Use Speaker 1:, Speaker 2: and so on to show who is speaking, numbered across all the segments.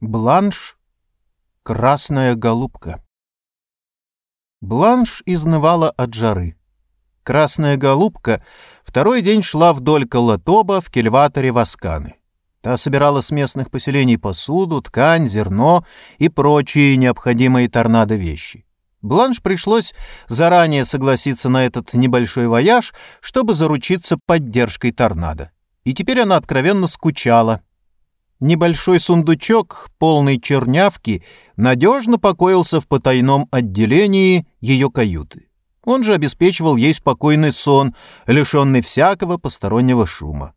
Speaker 1: Бланш — красная голубка. Бланш изнывала от жары. Красная голубка второй день шла вдоль Колотоба в кельваторе Васканы. Та собирала с местных поселений посуду, ткань, зерно и прочие необходимые торнадо вещи. Бланш пришлось заранее согласиться на этот небольшой вояж, чтобы заручиться поддержкой торнадо. И теперь она откровенно скучала — Небольшой сундучок, полный чернявки, надежно покоился в потайном отделении ее каюты. Он же обеспечивал ей спокойный сон, лишенный всякого постороннего шума.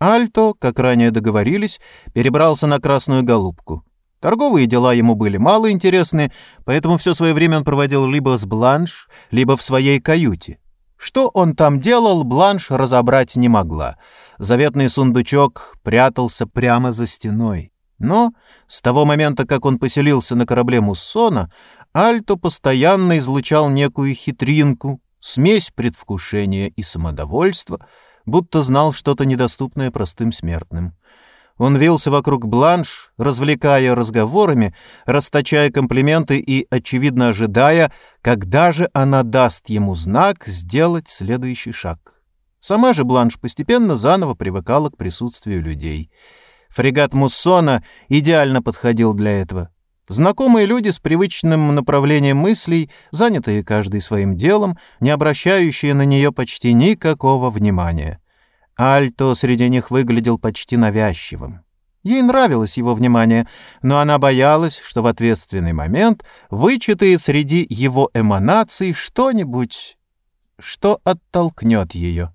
Speaker 1: Альто, как ранее договорились, перебрался на Красную Голубку. Торговые дела ему были мало интересны, поэтому все свое время он проводил либо с Бланш, либо в своей каюте. Что он там делал, Бланш разобрать не могла. Заветный сундучок прятался прямо за стеной. Но с того момента, как он поселился на корабле Муссона, Альто постоянно излучал некую хитринку, смесь предвкушения и самодовольства, будто знал что-то недоступное простым смертным. Он вился вокруг Бланш, развлекая разговорами, расточая комплименты и, очевидно, ожидая, когда же она даст ему знак сделать следующий шаг. Сама же Бланш постепенно заново привыкала к присутствию людей. Фрегат Муссона идеально подходил для этого. Знакомые люди с привычным направлением мыслей, занятые каждый своим делом, не обращающие на нее почти никакого внимания — Альто среди них выглядел почти навязчивым. Ей нравилось его внимание, но она боялась, что в ответственный момент вычитает среди его эманаций что-нибудь, что оттолкнет ее.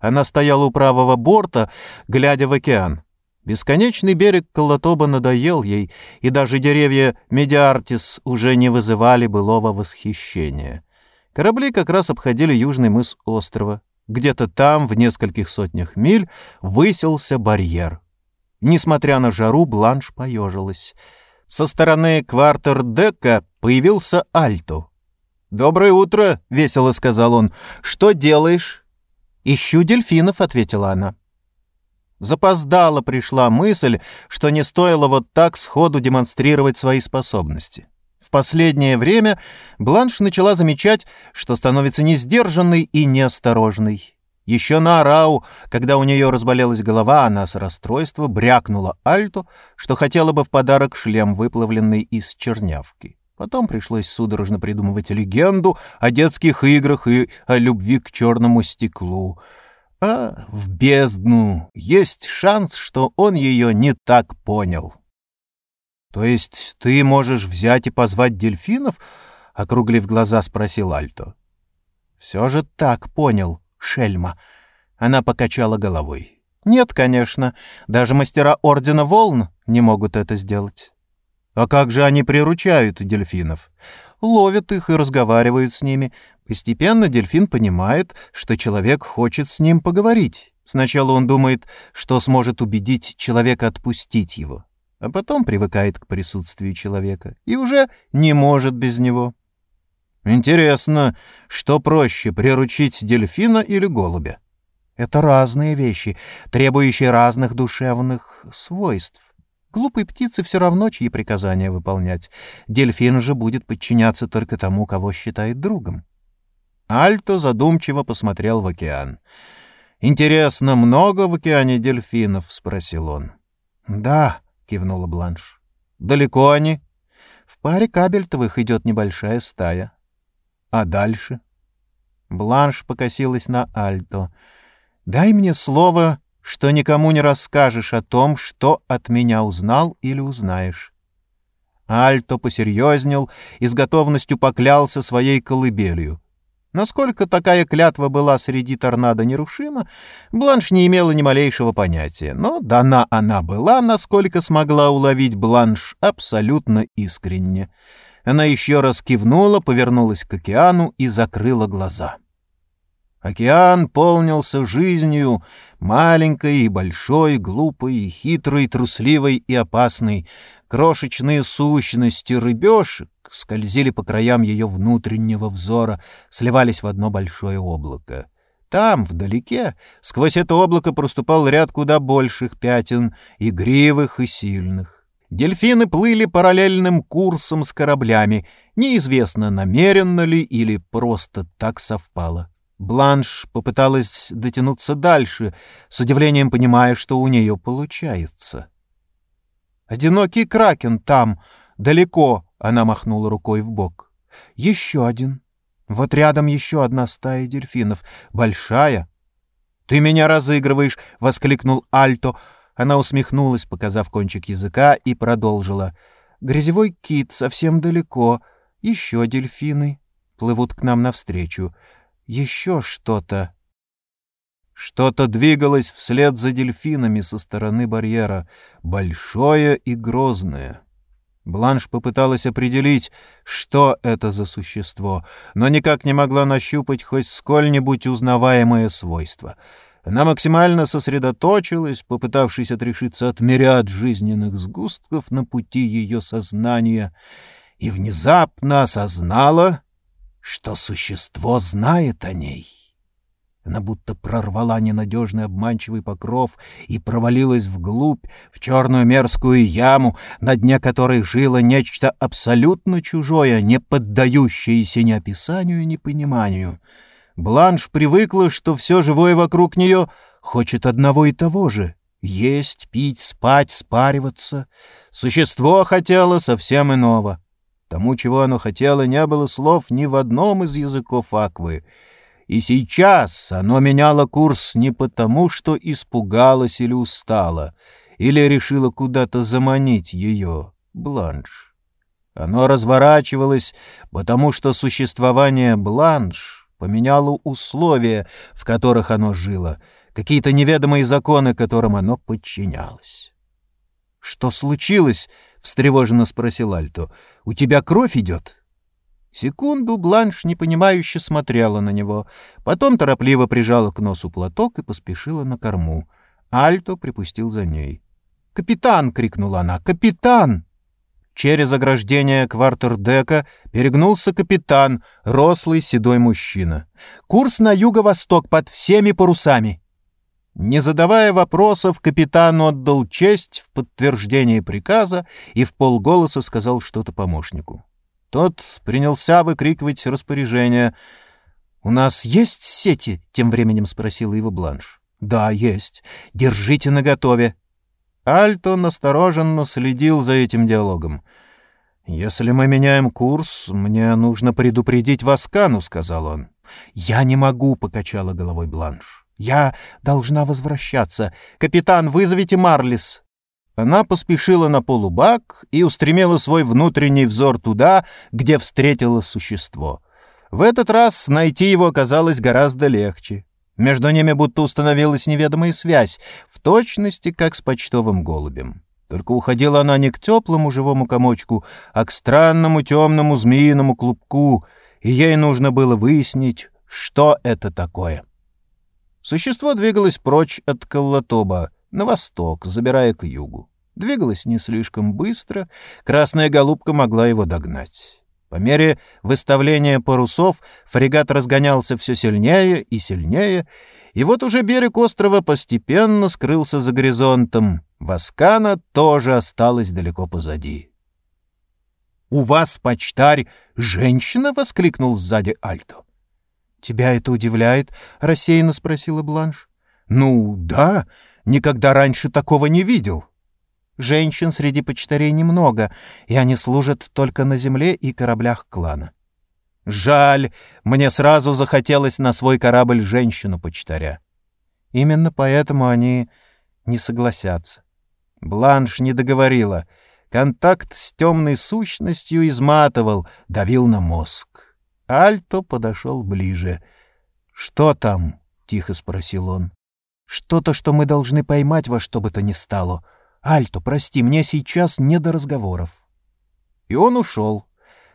Speaker 1: Она стояла у правого борта, глядя в океан. Бесконечный берег Колотоба надоел ей, и даже деревья Медиартис уже не вызывали былого восхищения. Корабли как раз обходили южный мыс острова. Где-то там, в нескольких сотнях миль, высился барьер. Несмотря на жару, Бланш поежилась. Со стороны квартер-дека появился Альто. «Доброе утро», — весело сказал он. «Что делаешь?» «Ищу дельфинов», — ответила она. Запоздала пришла мысль, что не стоило вот так сходу демонстрировать свои способности. В последнее время Бланш начала замечать, что становится несдержанной и неосторожной. Еще на Арау, когда у нее разболелась голова, она с расстройства брякнула Альту, что хотела бы в подарок шлем, выплавленный из чернявки. Потом пришлось судорожно придумывать легенду о детских играх и о любви к черному стеклу. А в бездну есть шанс, что он ее не так понял. «То есть ты можешь взять и позвать дельфинов?» — округлив глаза, спросил Альто. «Все же так понял, шельма». Она покачала головой. «Нет, конечно. Даже мастера Ордена Волн не могут это сделать». «А как же они приручают дельфинов?» «Ловят их и разговаривают с ними. Постепенно дельфин понимает, что человек хочет с ним поговорить. Сначала он думает, что сможет убедить человека отпустить его а потом привыкает к присутствию человека и уже не может без него. Интересно, что проще, приручить дельфина или голубя? Это разные вещи, требующие разных душевных свойств. Глупой птице все равно, чьи приказания выполнять. Дельфин же будет подчиняться только тому, кого считает другом. Альто задумчиво посмотрел в океан. «Интересно, много в океане дельфинов?» — спросил он. «Да», — кивнула Бланш. «Далеко они?» «В паре кабельтовых идет небольшая стая». «А дальше?» Бланш покосилась на Альто. «Дай мне слово, что никому не расскажешь о том, что от меня узнал или узнаешь». Альто посерьезнел и с готовностью поклялся своей колыбелью — Насколько такая клятва была среди торнадо нерушима, Бланш не имела ни малейшего понятия, но дана она была, насколько смогла уловить Бланш, абсолютно искренне. Она еще раз кивнула, повернулась к океану и закрыла глаза. Океан полнился жизнью, маленькой и большой, глупой и хитрой, трусливой и опасной. Крошечные сущности рыбешек скользили по краям ее внутреннего взора, сливались в одно большое облако. Там, вдалеке, сквозь это облако проступал ряд куда больших пятен, игривых и сильных. Дельфины плыли параллельным курсом с кораблями, неизвестно, намеренно ли или просто так совпало. Бланш попыталась дотянуться дальше, с удивлением понимая, что у нее получается. «Одинокий кракен там, далеко», — она махнула рукой в бок. «Еще один. Вот рядом еще одна стая дельфинов, большая». «Ты меня разыгрываешь!» — воскликнул Альто. Она усмехнулась, показав кончик языка, и продолжила. «Грязевой кит совсем далеко. Еще дельфины плывут к нам навстречу еще что-то. Что-то двигалось вслед за дельфинами со стороны барьера, большое и грозное. Бланш попыталась определить, что это за существо, но никак не могла нащупать хоть сколь-нибудь узнаваемое свойство. Она максимально сосредоточилась, попытавшись отрешиться от мириад жизненных сгустков на пути ее сознания, и внезапно осознала, что существо знает о ней. Она будто прорвала ненадежный обманчивый покров и провалилась вглубь, в черную мерзкую яму, на дне которой жило нечто абсолютно чужое, не поддающееся ни описанию, ни пониманию. Бланш привыкла, что все живое вокруг нее хочет одного и того же — есть, пить, спать, спариваться. Существо хотело совсем иного — Тому, чего оно хотело, не было слов ни в одном из языков Аквы. И сейчас оно меняло курс не потому, что испугалось или устало, или решило куда-то заманить ее, Бланш. Оно разворачивалось, потому что существование Бланш поменяло условия, в которых оно жило, какие-то неведомые законы, которым оно подчинялось. «Что случилось?» — встревоженно спросил Альто. «У тебя кровь идет?» Секунду Бланш непонимающе смотрела на него, потом торопливо прижала к носу платок и поспешила на корму. Альто припустил за ней. «Капитан!» — крикнула она. «Капитан!» Через ограждение квартердека перегнулся капитан, рослый седой мужчина. «Курс на юго-восток под всеми парусами!» Не задавая вопросов, капитан отдал честь в подтверждение приказа и в полголоса сказал что-то помощнику. Тот принялся выкрикивать распоряжение. «У нас есть сети?» — тем временем спросила его Бланш. «Да, есть. Держите наготове». Альтон настороженно следил за этим диалогом. «Если мы меняем курс, мне нужно предупредить Васкану», — сказал он. «Я не могу», — покачала головой Бланш. «Я должна возвращаться. Капитан, вызовите Марлис». Она поспешила на полубак и устремила свой внутренний взор туда, где встретила существо. В этот раз найти его оказалось гораздо легче. Между ними будто установилась неведомая связь, в точности, как с почтовым голубем. Только уходила она не к теплому живому комочку, а к странному темному змеиному клубку, и ей нужно было выяснить, что это такое. Существо двигалось прочь от Коллатоба, на восток, забирая к югу. Двигалось не слишком быстро, красная голубка могла его догнать. По мере выставления парусов фрегат разгонялся все сильнее и сильнее, и вот уже берег острова постепенно скрылся за горизонтом. Васкана тоже осталась далеко позади. «У вас, почтарь, женщина?» — воскликнул сзади Альто. «Тебя это удивляет?» — рассеянно спросила Бланш. «Ну, да, никогда раньше такого не видел». Женщин среди почтарей немного, и они служат только на земле и кораблях клана. Жаль, мне сразу захотелось на свой корабль женщину-почтаря. Именно поэтому они не согласятся. Бланш не договорила. Контакт с темной сущностью изматывал, давил на мозг. Альто подошел ближе. «Что там?» — тихо спросил он. «Что-то, что мы должны поймать во что бы то ни стало. Альто, прости, мне сейчас не до разговоров». И он ушел.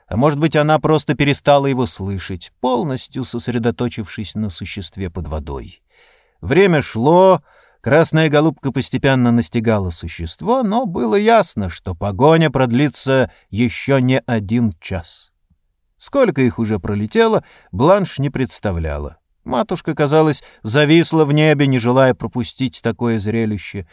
Speaker 1: А может быть, она просто перестала его слышать, полностью сосредоточившись на существе под водой. Время шло, красная голубка постепенно настигала существо, но было ясно, что погоня продлится еще не один час. Сколько их уже пролетело, Бланш не представляла. Матушка, казалось, зависла в небе, не желая пропустить такое зрелище.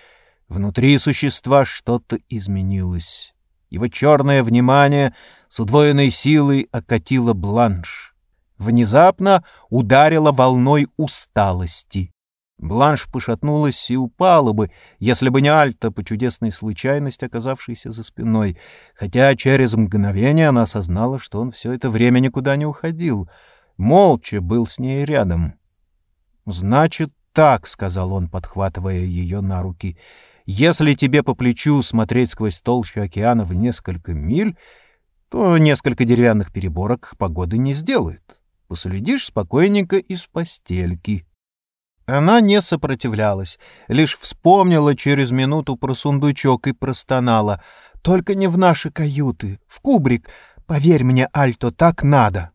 Speaker 1: Внутри существа что-то изменилось. Его черное внимание с удвоенной силой окатило бланш. Внезапно ударило волной усталости. Бланш пошатнулась и упала бы, если бы не Альта по чудесной случайности, оказавшейся за спиной, хотя через мгновение она осознала, что он все это время никуда не уходил, молча был с ней рядом. «Значит так», — сказал он, подхватывая ее на руки, — «если тебе по плечу смотреть сквозь толщу океана в несколько миль, то несколько деревянных переборок погоды не сделает. Последишь спокойненько из постельки». Она не сопротивлялась, лишь вспомнила через минуту про сундучок и простонала. «Только не в наши каюты, в кубрик. Поверь мне, Альто, так надо».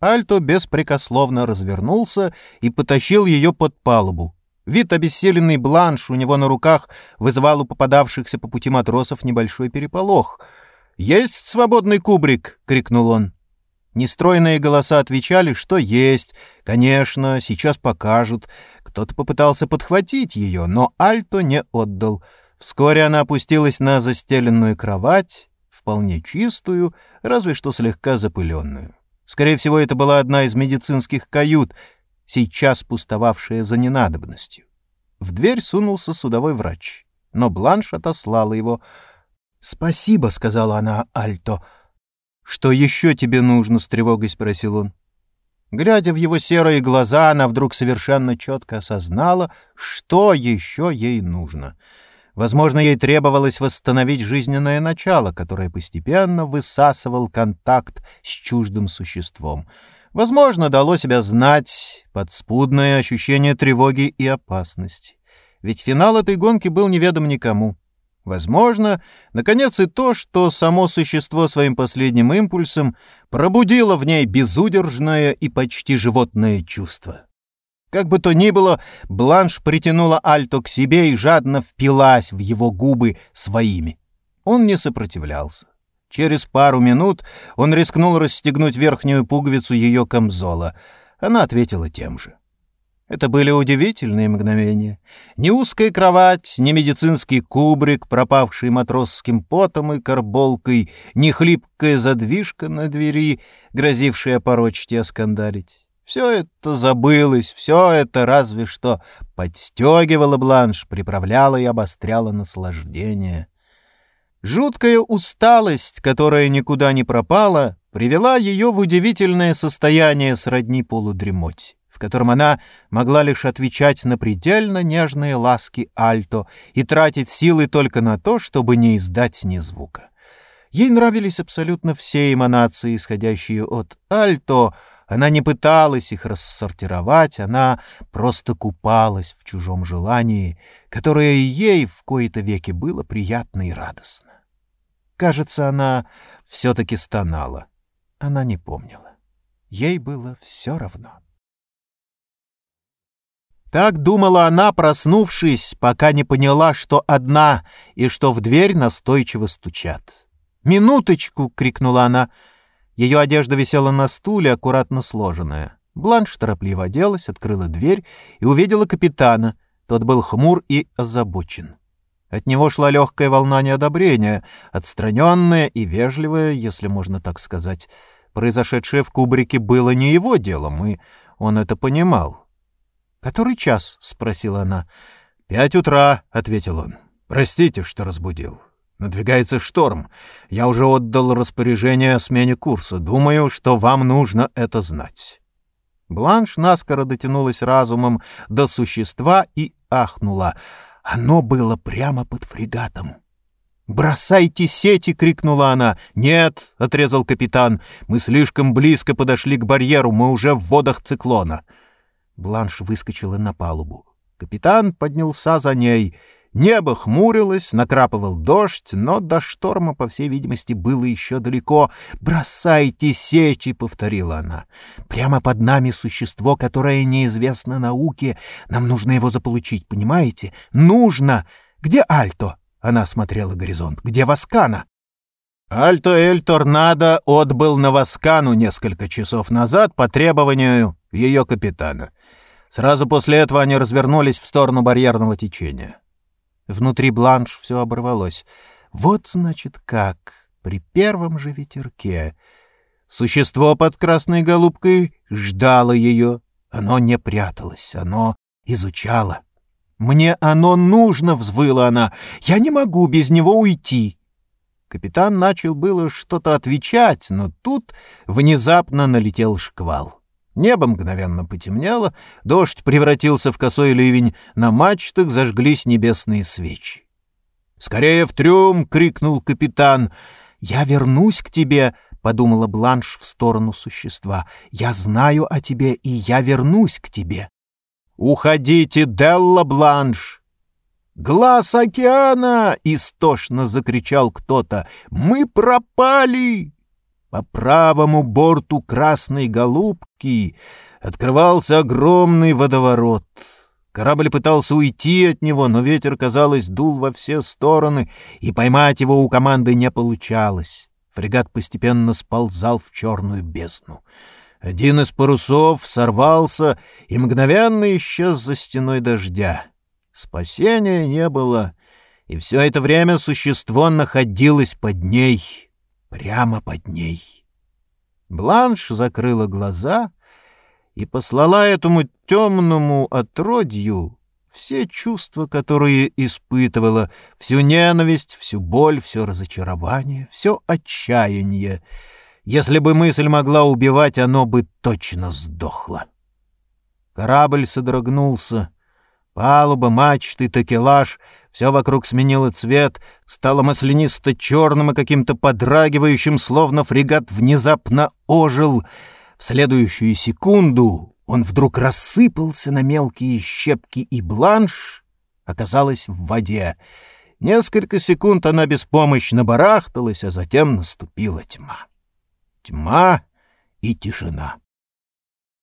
Speaker 1: Альто беспрекословно развернулся и потащил ее под палубу. Вид обессиленный бланш у него на руках вызывал у попадавшихся по пути матросов небольшой переполох. «Есть свободный кубрик!» — крикнул он. Нестройные голоса отвечали, что есть. Конечно, сейчас покажут. Кто-то попытался подхватить ее, но Альто не отдал. Вскоре она опустилась на застеленную кровать, вполне чистую, разве что слегка запыленную. Скорее всего, это была одна из медицинских кают, сейчас пустовавшая за ненадобностью. В дверь сунулся судовой врач, но Бланш отослала его. «Спасибо», — сказала она Альто, — «Что еще тебе нужно?» — с тревогой спросил он. Глядя в его серые глаза, она вдруг совершенно четко осознала, что еще ей нужно. Возможно, ей требовалось восстановить жизненное начало, которое постепенно высасывал контакт с чуждым существом. Возможно, дало себя знать подспудное ощущение тревоги и опасности. Ведь финал этой гонки был неведом никому. Возможно, наконец, и то, что само существо своим последним импульсом пробудило в ней безудержное и почти животное чувство. Как бы то ни было, Бланш притянула Альто к себе и жадно впилась в его губы своими. Он не сопротивлялся. Через пару минут он рискнул расстегнуть верхнюю пуговицу ее камзола. Она ответила тем же. Это были удивительные мгновения. Ни узкая кровать, ни медицинский кубрик, пропавший матросским потом и карболкой, ни хлипкая задвижка на двери, грозившая порочить и оскандалить. Все это забылось, все это разве что подстегивало бланш, приправляло и обостряло наслаждение. Жуткая усталость, которая никуда не пропала, привела ее в удивительное состояние сродни полудремоть в котором она могла лишь отвечать на предельно нежные ласки Альто и тратить силы только на то, чтобы не издать ни звука. Ей нравились абсолютно все эманации, исходящие от Альто. Она не пыталась их рассортировать, она просто купалась в чужом желании, которое ей в кои-то веки было приятно и радостно. Кажется, она все-таки стонала. Она не помнила. Ей было все равно. Так думала она, проснувшись, пока не поняла, что одна и что в дверь настойчиво стучат. «Минуточку!» — крикнула она. Ее одежда висела на стуле, аккуратно сложенная. Бланш торопливо оделась, открыла дверь и увидела капитана. Тот был хмур и озабочен. От него шла легкая волна неодобрения, отстраненная и вежливая, если можно так сказать. Произошедшее в кубрике было не его делом, и он это понимал. «Который час?» — спросила она. «Пять утра», — ответил он. «Простите, что разбудил. Надвигается шторм. Я уже отдал распоряжение о смене курса. Думаю, что вам нужно это знать». Бланш наскоро дотянулась разумом до существа и ахнула. Оно было прямо под фрегатом. «Бросайте сети!» — крикнула она. «Нет!» — отрезал капитан. «Мы слишком близко подошли к барьеру, мы уже в водах циклона». Бланш выскочила на палубу. Капитан поднялся за ней. Небо хмурилось, накрапывал дождь, но до шторма, по всей видимости, было еще далеко. «Бросайте сечи!» — повторила она. «Прямо под нами существо, которое неизвестно науке. Нам нужно его заполучить, понимаете? Нужно! Где Альто?» — она смотрела горизонт. «Где Васкана?» Альто Эль Торнадо отбыл на Васкану несколько часов назад по требованию ее капитана. Сразу после этого они развернулись в сторону барьерного течения. Внутри бланш все оборвалось. Вот, значит, как, при первом же ветерке. Существо под красной голубкой ждало ее. Оно не пряталось, оно изучало. «Мне оно нужно!» — взвыла она. «Я не могу без него уйти!» Капитан начал было что-то отвечать, но тут внезапно налетел шквал. Небо мгновенно потемнело, дождь превратился в косой ливень, на мачтах зажглись небесные свечи. «Скорее в трюм!» — крикнул капитан. «Я вернусь к тебе!» — подумала Бланш в сторону существа. «Я знаю о тебе, и я вернусь к тебе!» «Уходите, Делла Бланш!» «Глаз океана!» — истошно закричал кто-то. «Мы пропали!» По правому борту красной голубки открывался огромный водоворот. Корабль пытался уйти от него, но ветер, казалось, дул во все стороны, и поймать его у команды не получалось. Фрегат постепенно сползал в черную бездну. Один из парусов сорвался и мгновенно исчез за стеной дождя. Спасения не было, и все это время существо находилось под ней, прямо под ней. Бланш закрыла глаза и послала этому темному отродью все чувства, которые испытывала, всю ненависть, всю боль, все разочарование, все отчаяние — если бы мысль могла убивать, оно бы точно сдохло. Корабль содрогнулся. Палуба, мачты, такелаж — все вокруг сменило цвет, стало маслянисто-черным и каким-то подрагивающим, словно фрегат внезапно ожил. В следующую секунду он вдруг рассыпался на мелкие щепки, и бланш оказалась в воде. Несколько секунд она беспомощно барахталась, а затем наступила тьма тьма и тишина.